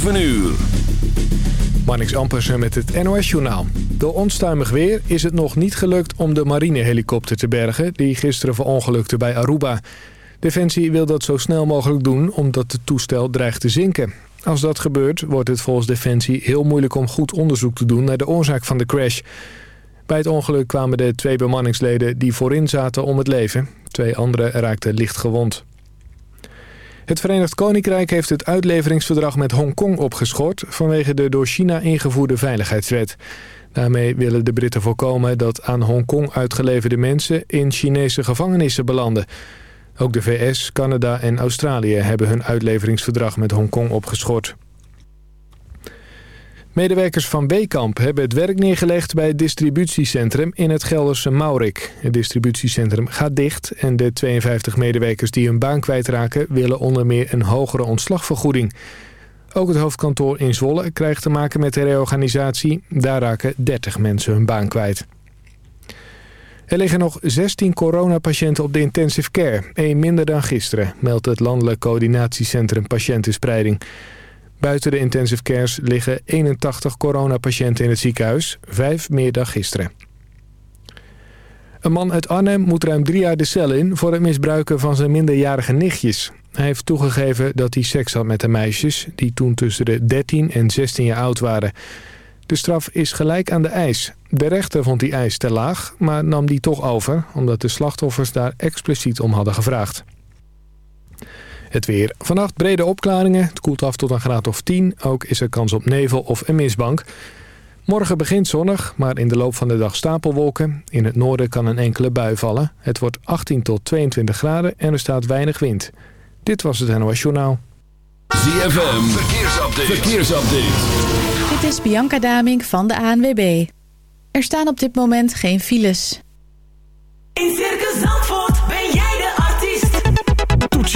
7 uur. Marnix Ampersen met het NOS-journaal. Door onstuimig weer is het nog niet gelukt om de marinehelikopter te bergen... die gisteren verongelukte bij Aruba. Defensie wil dat zo snel mogelijk doen omdat het toestel dreigt te zinken. Als dat gebeurt wordt het volgens Defensie heel moeilijk om goed onderzoek te doen... naar de oorzaak van de crash. Bij het ongeluk kwamen de twee bemanningsleden die voorin zaten om het leven. Twee anderen raakten licht gewond. Het Verenigd Koninkrijk heeft het uitleveringsverdrag met Hongkong opgeschort... vanwege de door China ingevoerde veiligheidswet. Daarmee willen de Britten voorkomen dat aan Hongkong uitgeleverde mensen... in Chinese gevangenissen belanden. Ook de VS, Canada en Australië hebben hun uitleveringsverdrag met Hongkong opgeschort. Medewerkers van Wekamp hebben het werk neergelegd bij het distributiecentrum in het Gelderse Maurik. Het distributiecentrum gaat dicht en de 52 medewerkers die hun baan kwijtraken willen onder meer een hogere ontslagvergoeding. Ook het hoofdkantoor in Zwolle krijgt te maken met de reorganisatie. Daar raken 30 mensen hun baan kwijt. Er liggen nog 16 coronapatiënten op de intensive care, één minder dan gisteren, meldt het Landelijk Coördinatiecentrum Patiëntenspreiding. Buiten de intensive cares liggen 81 coronapatiënten in het ziekenhuis, vijf meer dan gisteren. Een man uit Arnhem moet ruim drie jaar de cel in voor het misbruiken van zijn minderjarige nichtjes. Hij heeft toegegeven dat hij seks had met de meisjes, die toen tussen de 13 en 16 jaar oud waren. De straf is gelijk aan de eis. De rechter vond die eis te laag, maar nam die toch over... omdat de slachtoffers daar expliciet om hadden gevraagd. Het weer. Vannacht brede opklaringen. Het koelt af tot een graad of 10. Ook is er kans op nevel of een mistbank. Morgen begint zonnig, maar in de loop van de dag stapelwolken. In het noorden kan een enkele bui vallen. Het wordt 18 tot 22 graden en er staat weinig wind. Dit was het NOS Journaal. ZFM. Verkeersupdate. Verkeersupdate. Dit is Bianca Daming van de ANWB. Er staan op dit moment geen files. In Circus Zandvoort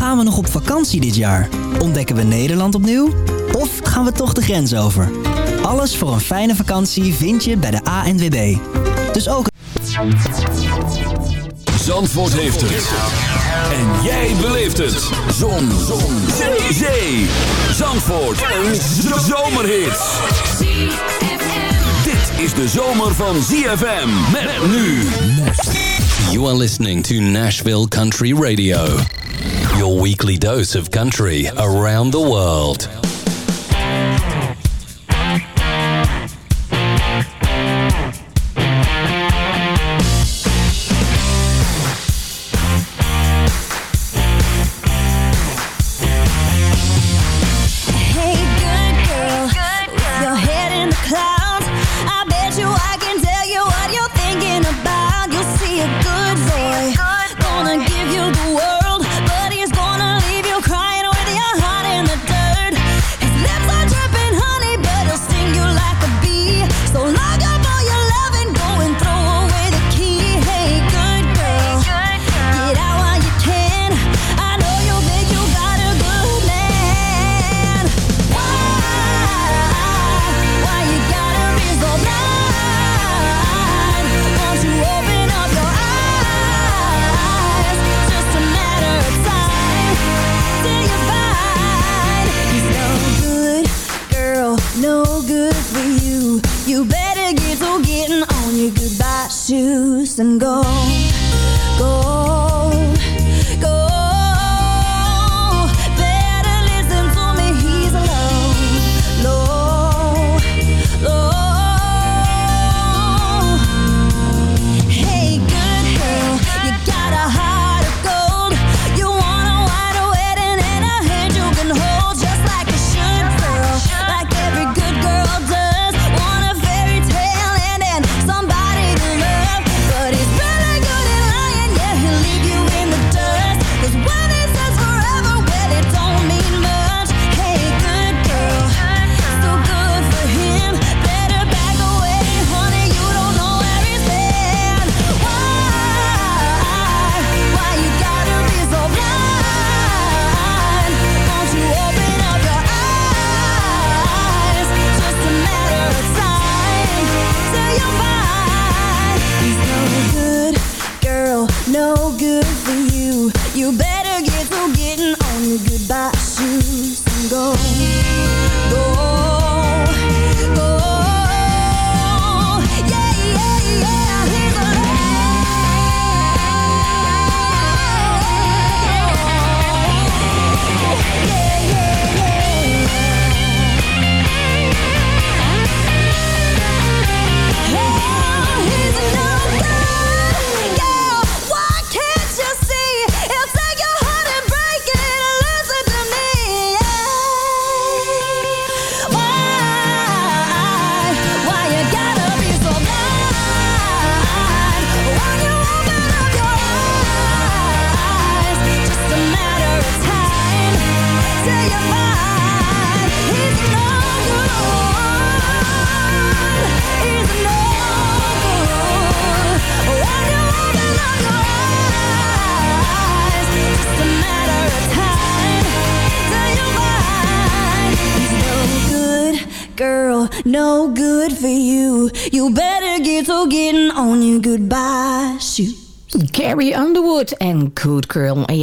Gaan we nog op vakantie dit jaar? Ontdekken we Nederland opnieuw? Of gaan we toch de grens over? Alles voor een fijne vakantie vind je bij de ANWB. Dus ook... Zandvoort heeft het. En jij beleeft het. Zon. Zon. Zee. Zee. Zandvoort. Een zomerhit. Dit is de zomer van ZFM. Met nu. You are listening to Nashville Country Radio. Your weekly dose of country around the world.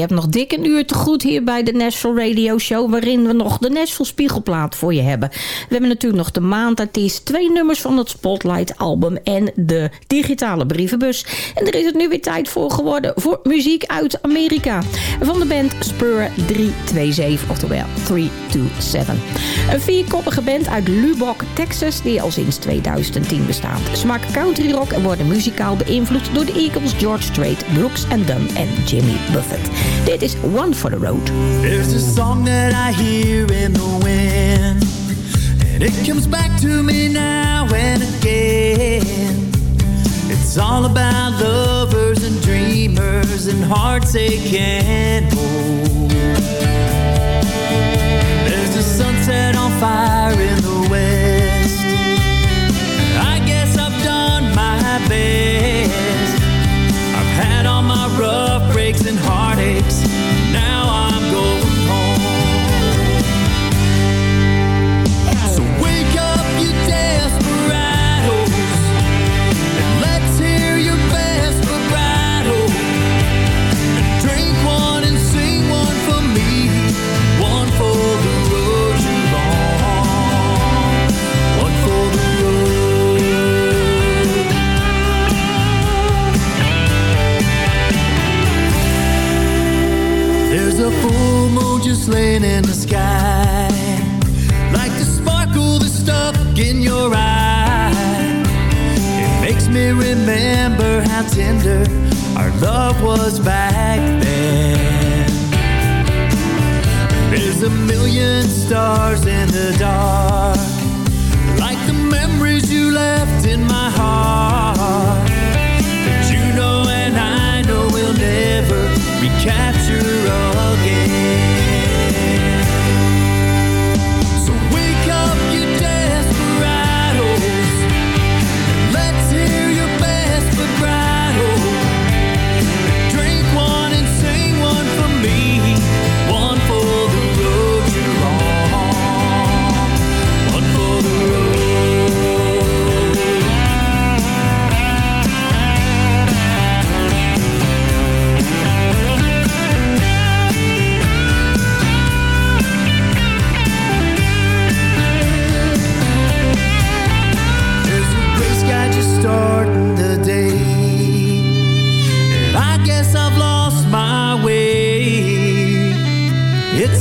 Nog dik een uur te goed hier bij de Nashville Radio Show... waarin we nog de Nashville Spiegelplaat voor je hebben. We hebben natuurlijk nog de maandartiest, twee nummers van het Spotlight album... en de digitale brievenbus. En er is het nu weer tijd voor geworden voor muziek uit Amerika. Van de band Spur 327, oftewel 327. Een vierkoppige band uit Lubbock, Texas... die al sinds 2010 bestaat. Ze maken country rock en worden muzikaal beïnvloed door de Eagles, George Strait, Brooks Dunn en Jimmy Buffett. Dit is One for the Road. There's a song that I hear in the wind And it comes back to me now and again It's all about lovers and dreamers And hearts can't hold There's a sunset on fire in the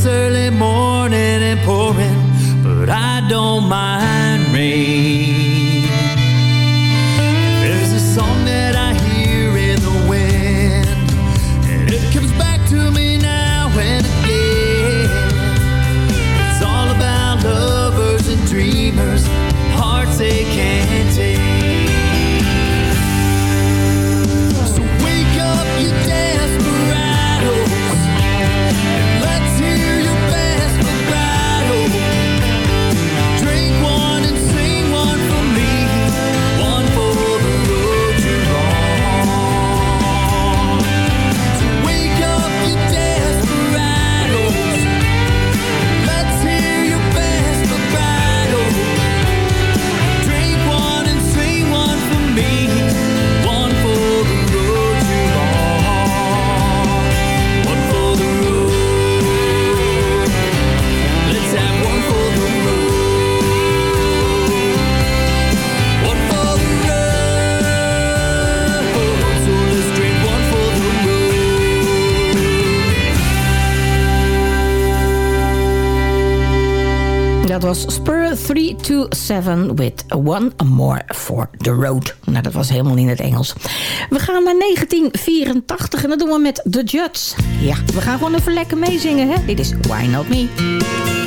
early morning and pouring But I don't mind was Spur 327 with One More for the Road. Nou, dat was helemaal in het Engels. We gaan naar 1984 en dat doen we met The Judds. Ja, we gaan gewoon even lekker meezingen, hè? Dit is Why Not Me.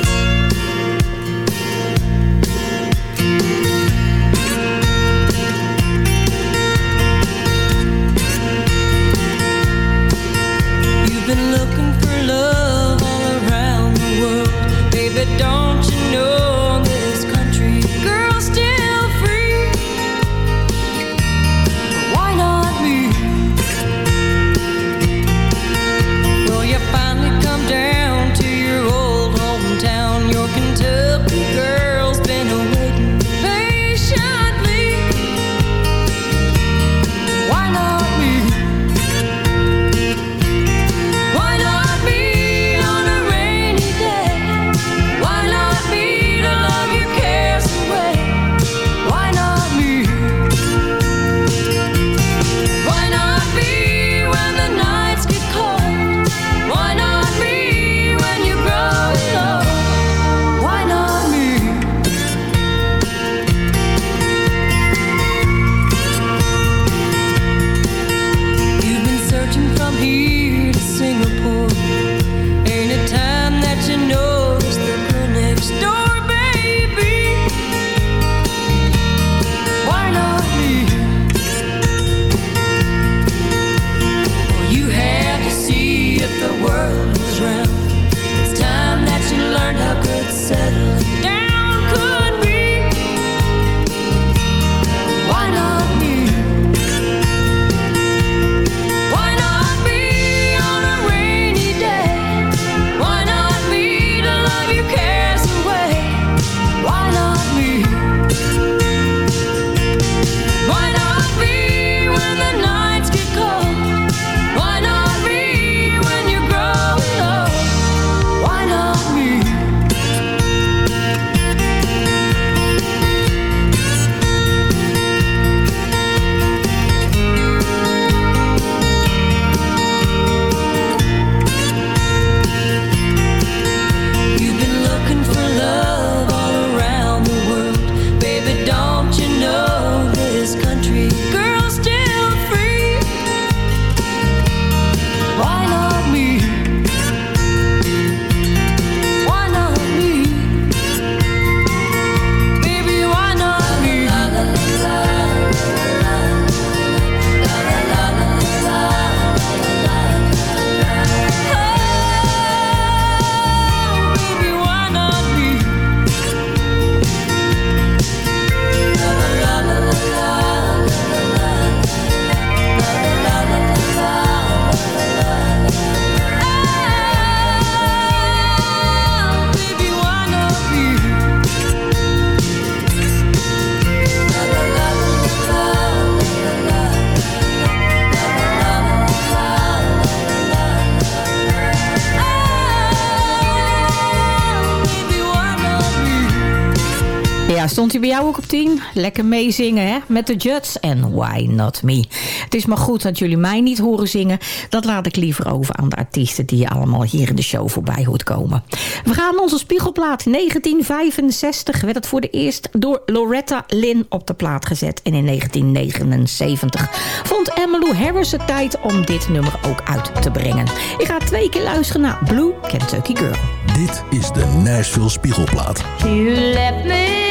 Jou ook op 10? Lekker meezingen, hè? Met de Judds en Why Not Me. Het is maar goed dat jullie mij niet horen zingen. Dat laat ik liever over aan de artiesten die je allemaal hier in de show voorbij hoort komen. We gaan onze spiegelplaat. 1965 werd het voor de eerst door Loretta Lynn op de plaat gezet. En in 1979 vond Emmylou Harris het tijd om dit nummer ook uit te brengen. Ik ga twee keer luisteren naar Blue Kentucky Girl. Dit is de Nashville Spiegelplaat. You left me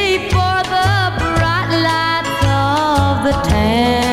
the town.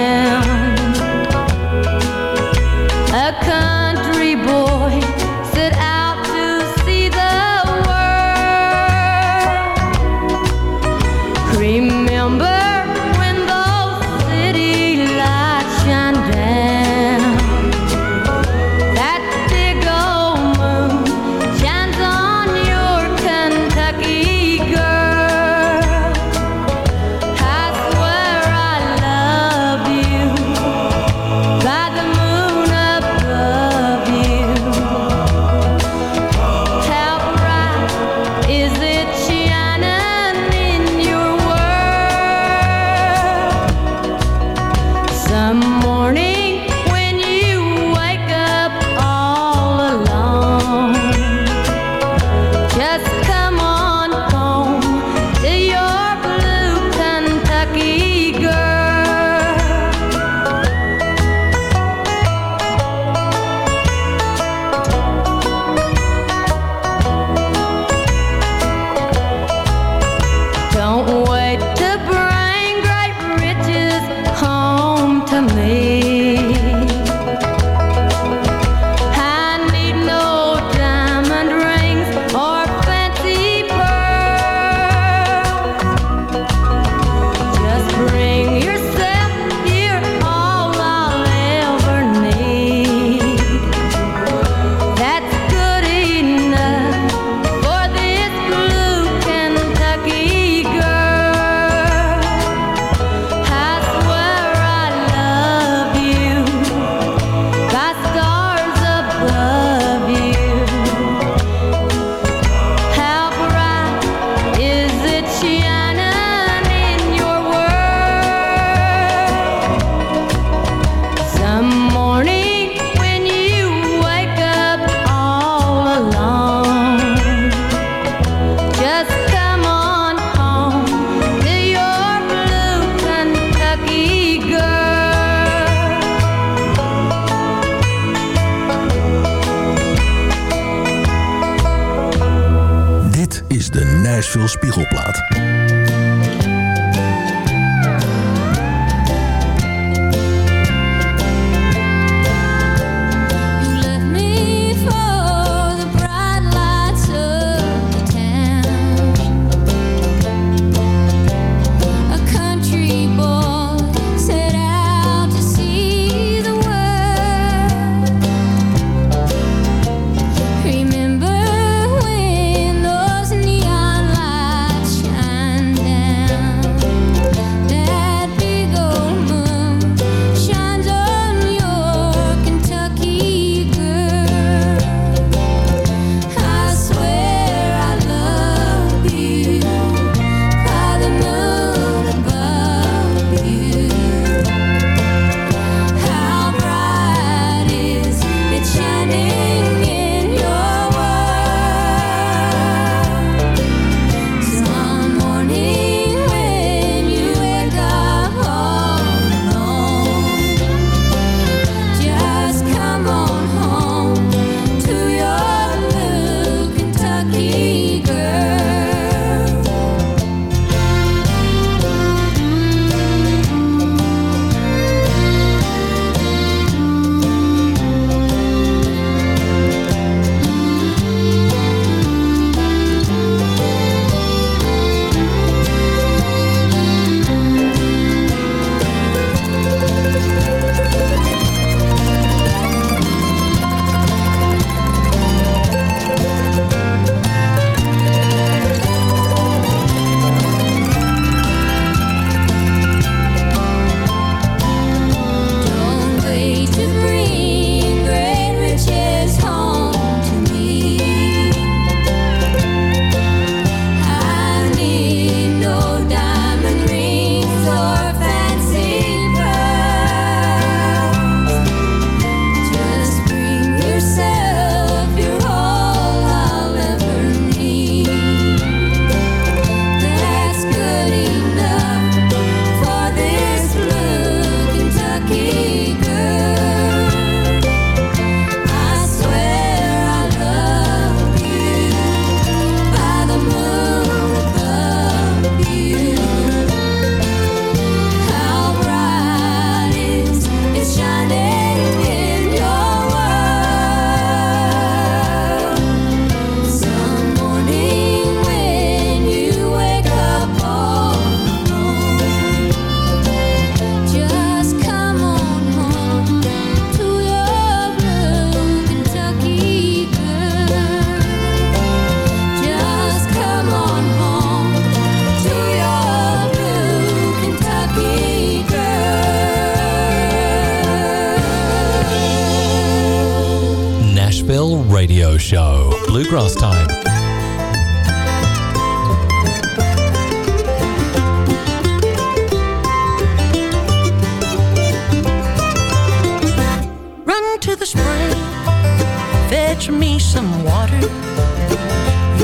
night. Fetch me some water.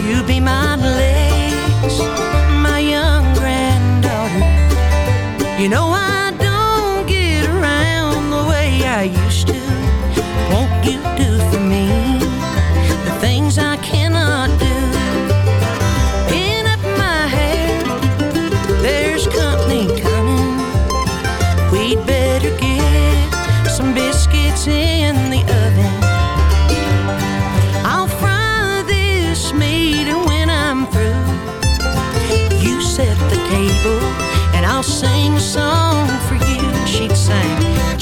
You be my legs, my young granddaughter. You know I.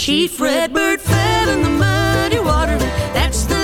Chief Redbird fell in the muddy water. That's the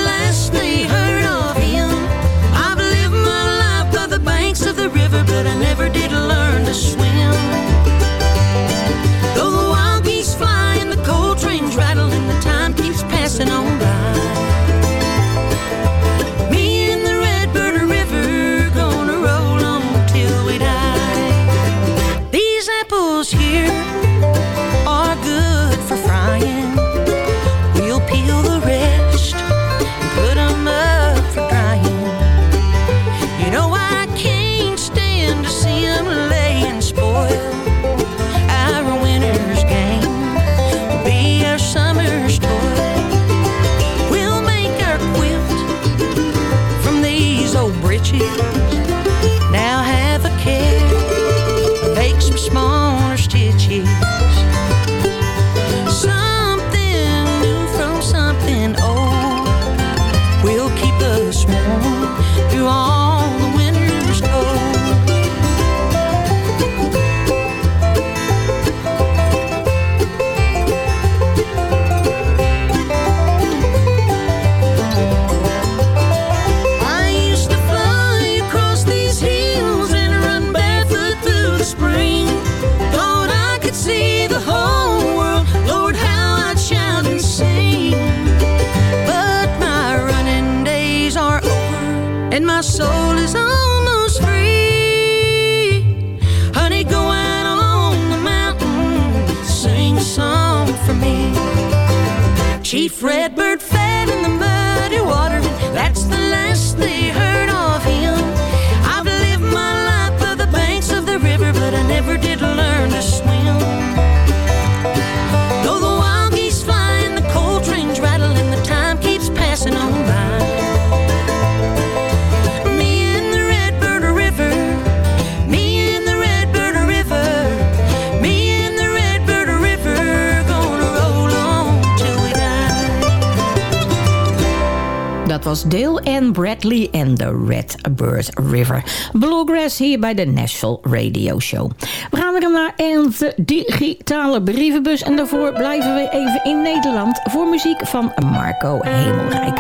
Red Bird River. Bluegrass hier bij de National Radio Show. We gaan weer naar de digitale brievenbus. En daarvoor blijven we even in Nederland voor muziek van Marco Hemelrijk.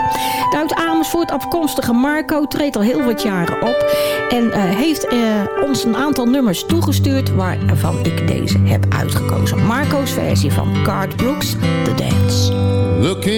De uit Amersfoort afkomstige Marco treedt al heel wat jaren op. En eh, heeft eh, ons een aantal nummers toegestuurd waarvan ik deze heb uitgekozen. Marco's versie van Card Brooks, The Dance. Looking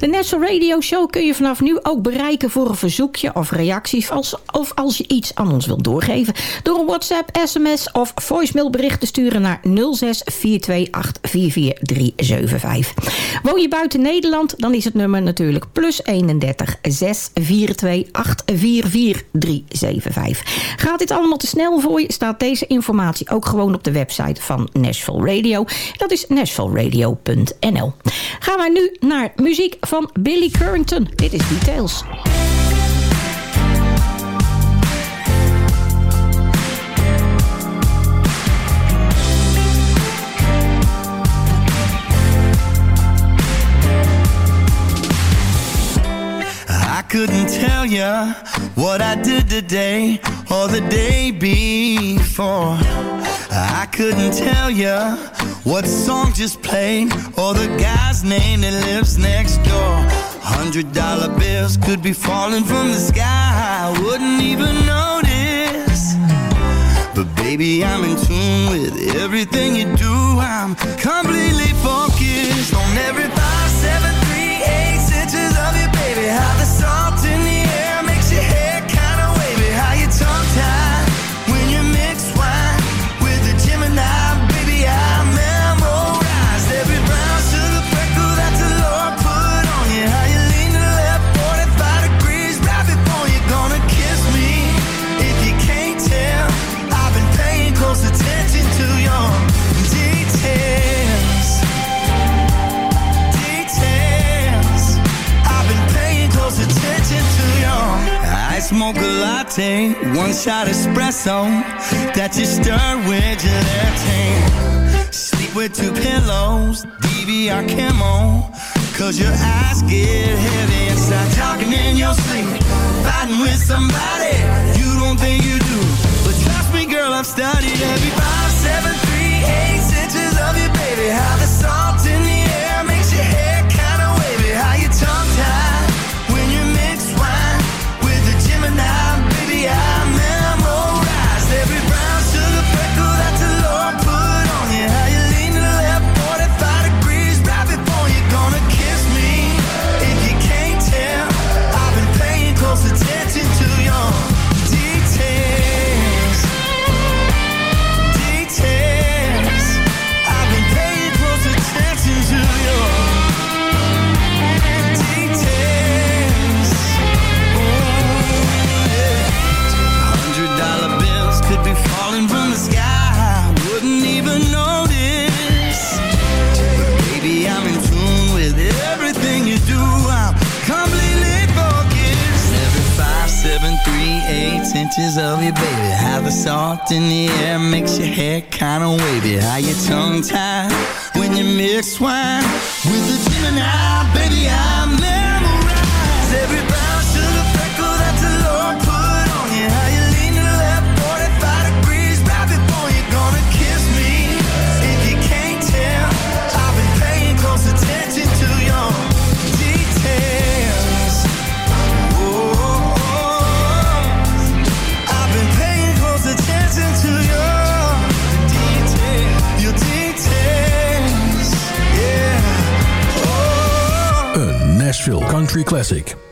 the National Radio Show kun je vanaf nu ook bereiken voor een verzoekje of reacties of als je iets aan ons wilt doorgeven door een WhatsApp, sms of voicemailbericht te sturen naar 0642844375. Woon je buiten Nederland, dan is het nummer natuurlijk plus 31 642844375. Gaat dit allemaal te snel voor je, staat deze informatie ook gewoon op de website van Nashville Radio. Dat is nashvilleradio.nl. Gaan wij nu naar muziek van Billy Currington. Dit is Details. Couldn't tell ya what I did today or the day before. I couldn't tell ya what song just played or the guy's name that lives next door. Hundred dollar bills could be falling from the sky. I wouldn't even notice. But baby, I'm in tune with everything you do. I'm completely focused on every latte, one shot espresso that you stir with gelatin. Sleep with two pillows, DVR camo. Cause your eyes get heavy and start talking in your sleep. Fighting with somebody you don't think you do. But trust me, girl, I've studied every inches of you, baby. How the salt in the air makes your hair kinda wavy. How your tongue tied when you mix wine with the Gemini, baby. I memorize Nashville Country Classic.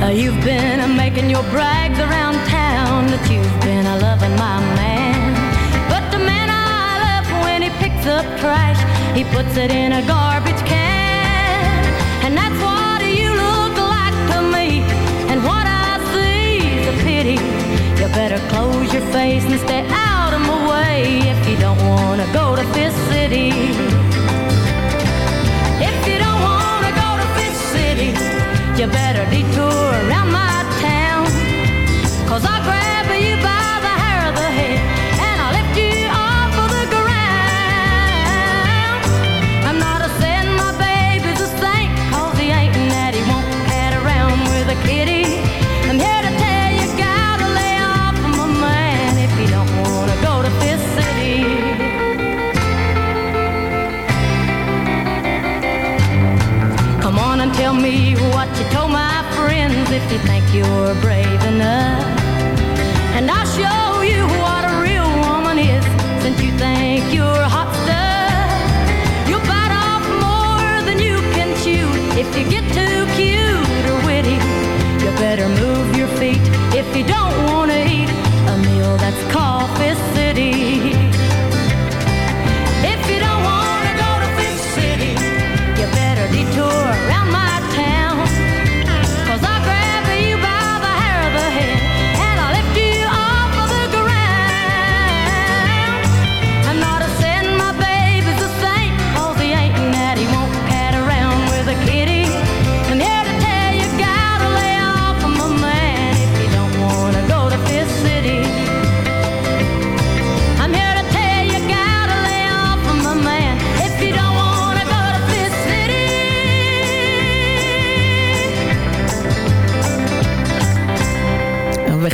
Uh, you've been making your brags around town that you've been loving my man. But the man I love, when he picks up trash, he puts it in a garbage can. And that's what you look like to me. And what I see is a pity. You better close your face and stay out of my way if you don't want to go to Fifth City. If you don't want to go to Fifth City, you better detour around my town. Cause I'll Thank you're brave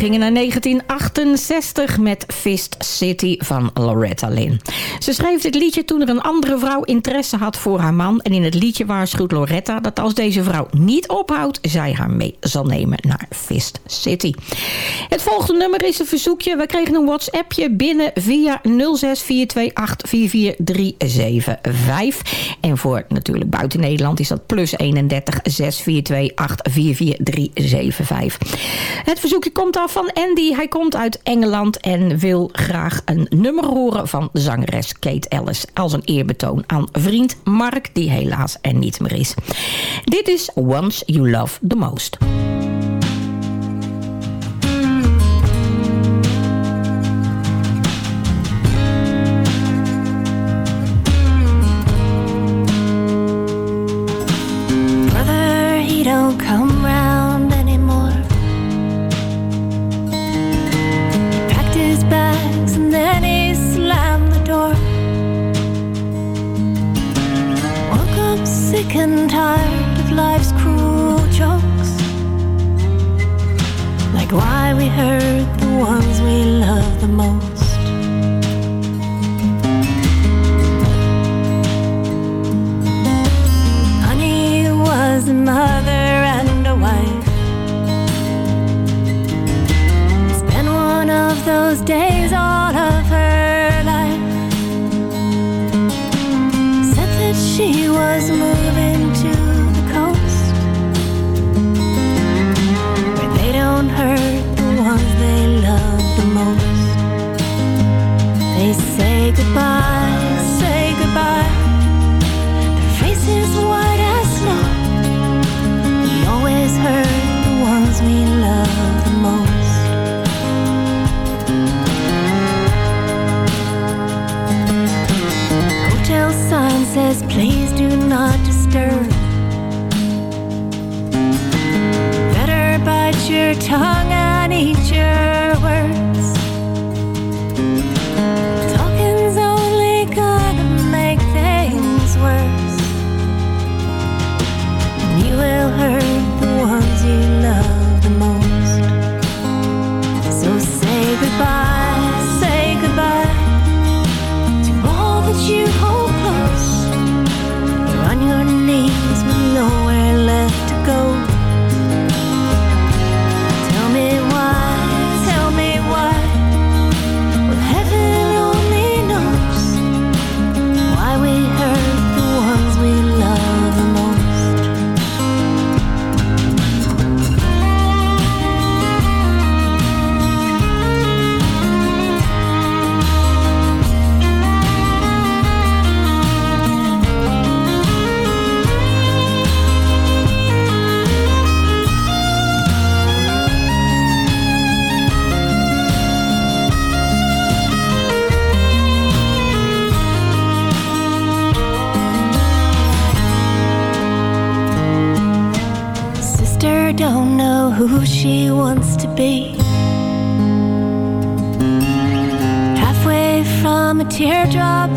gingen naar 1968 met Fist City van Loretta Lynn. Ze schreef dit liedje toen er een andere vrouw interesse had voor haar man. En in het liedje waarschuwt Loretta dat als deze vrouw niet ophoudt... zij haar mee zal nemen naar Fist City. Het volgende nummer is een verzoekje. We kregen een WhatsAppje binnen via 0642844375. En voor natuurlijk buiten Nederland is dat plus 31 642 Het verzoekje komt af van Andy. Hij komt uit Engeland en wil graag een nummer horen van zangeres Kate Ellis. Als een eerbetoon aan vriend Mark, die helaas er niet meer is. Dit is Once You Love The Most.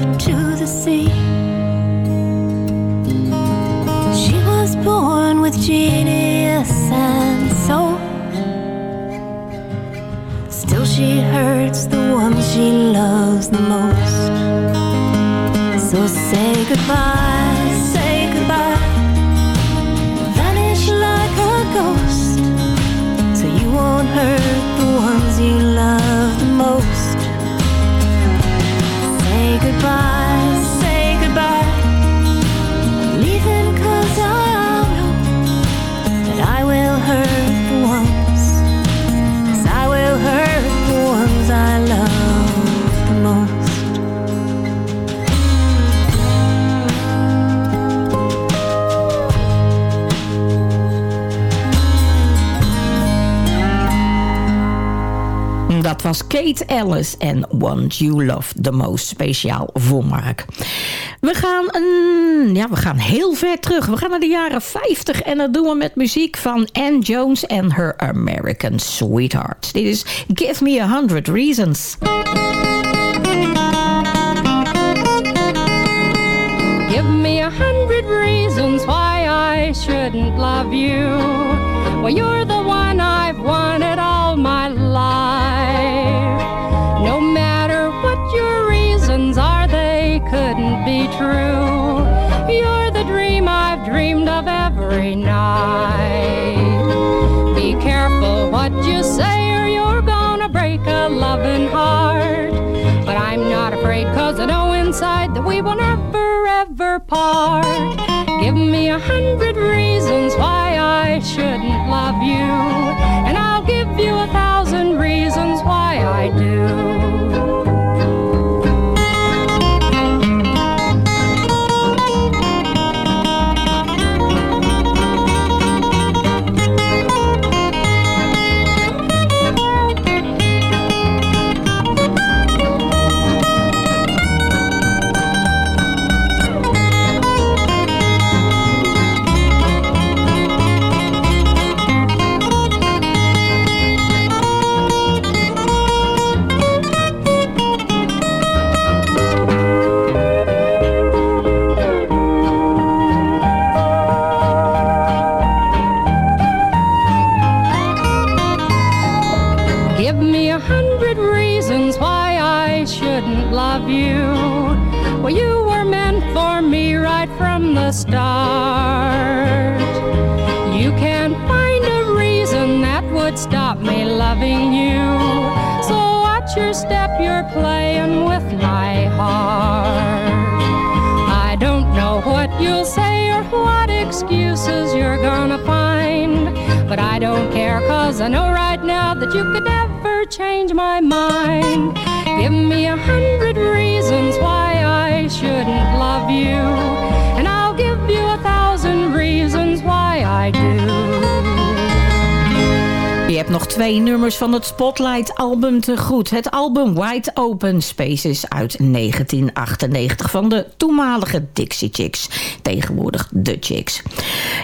up to the sea. She was born with genius and soul. Still, she hurts the one she loves the most. So say goodbye. goodbye. was Kate Ellis en Want You Love The Most speciaal voor Mark. We gaan, een, ja, we gaan heel ver terug. We gaan naar de jaren 50 en dat doen we met muziek van Anne Jones en Her American Sweetheart. Dit is Give Me A Hundred Reasons. Give me a hundred reasons why I shouldn't love you. Well, you're the will never ever part. Give me a hundred reasons why I shouldn't love you. twee nummers van het Spotlight-album te goed. Het album Wide Open Spaces uit 1998 van de voormalige Dixie Chicks. Tegenwoordig de Chicks.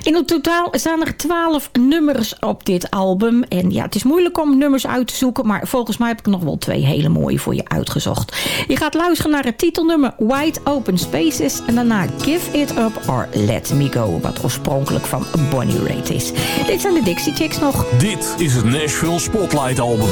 In het totaal staan er twaalf nummers op dit album. En ja, het is moeilijk om nummers uit te zoeken. Maar volgens mij heb ik nog wel twee hele mooie voor je uitgezocht. Je gaat luisteren naar het titelnummer Wide Open Spaces. En daarna Give It Up or Let Me Go. Wat oorspronkelijk van Bonnie Raitt is. Dit zijn de Dixie Chicks nog. Dit is het Nashville Spotlight Album.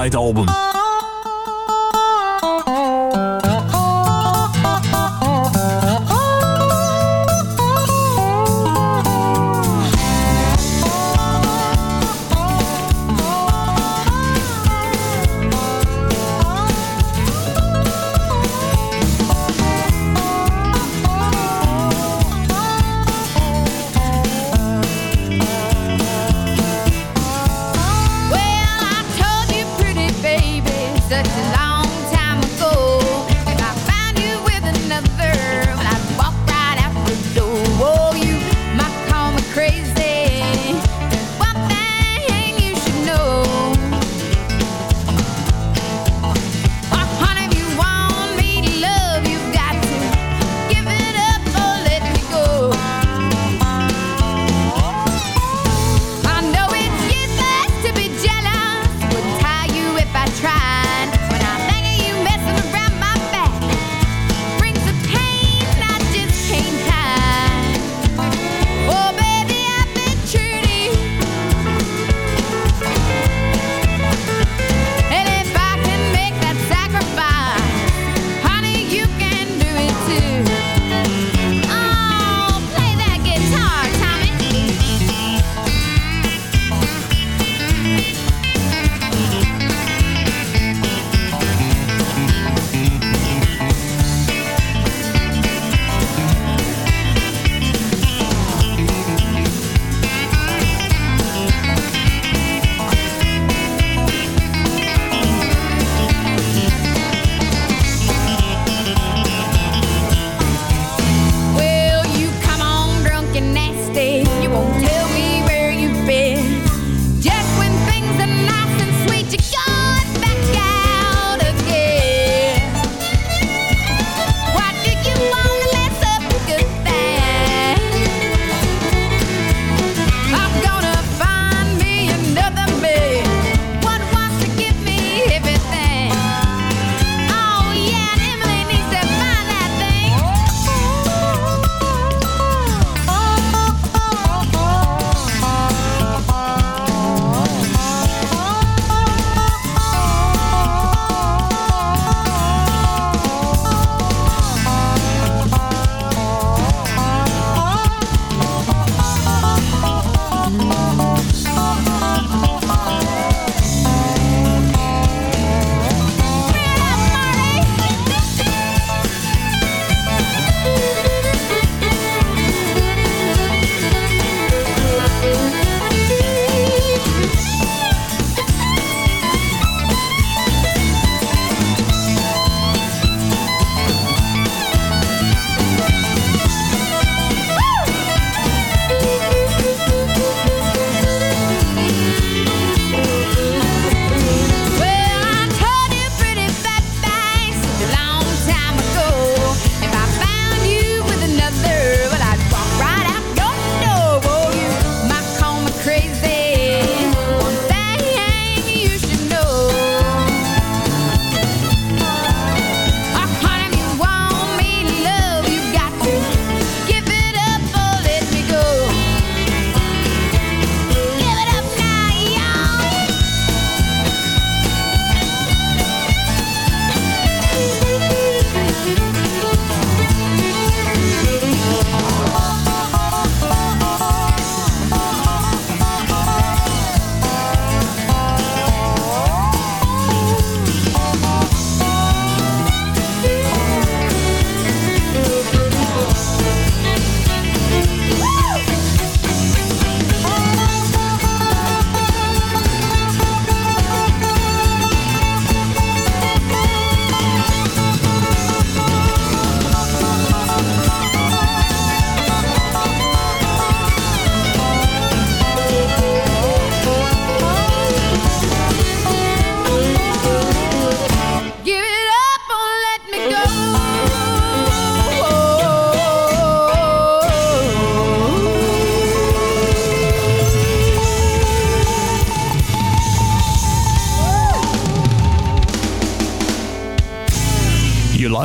Spotlight album.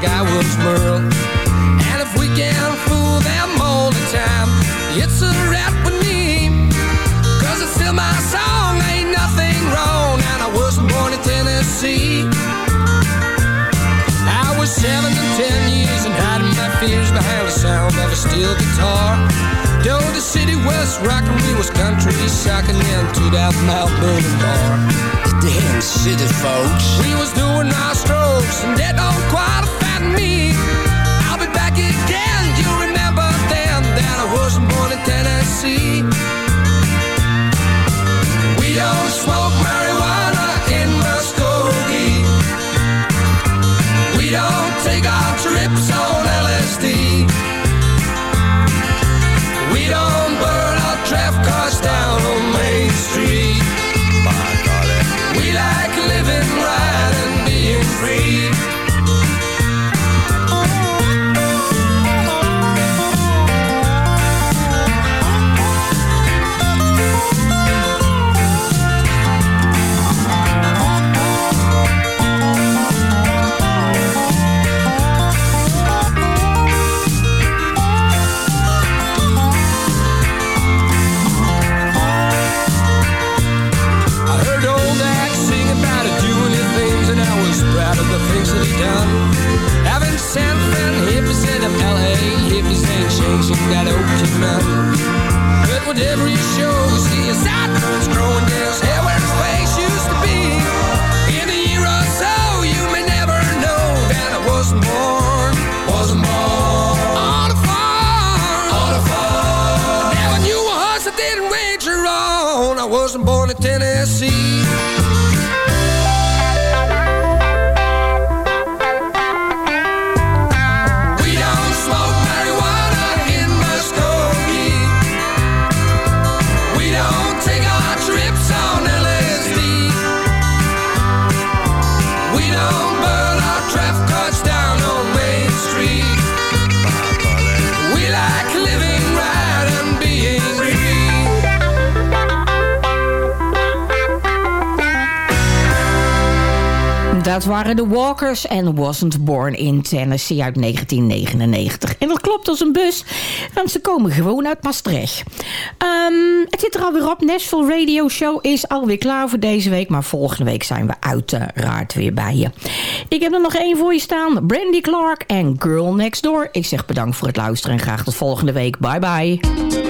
like I was Merle. And if we can fool them all the time, it's a wrap with me. Cause it's still my song, ain't nothing wrong. And I was born in Tennessee. I was seven to ten years and hiding my fears behind the sound of a steel guitar. Though the city was rockin', we was country shockin' into that mouth bar. damn city folks. We was doing our strokes and that don't quite Tennessee. We don't dat waren de Walkers en Wasn't Born in Tennessee uit 1999. En dat klopt als een bus, want ze komen gewoon uit Maastricht. Um, het zit er alweer op. Nashville Radio Show is alweer klaar voor deze week. Maar volgende week zijn we uiteraard weer bij je. Ik heb er nog één voor je staan. Brandy Clark en Girl Next Door. Ik zeg bedankt voor het luisteren en graag tot volgende week. Bye bye.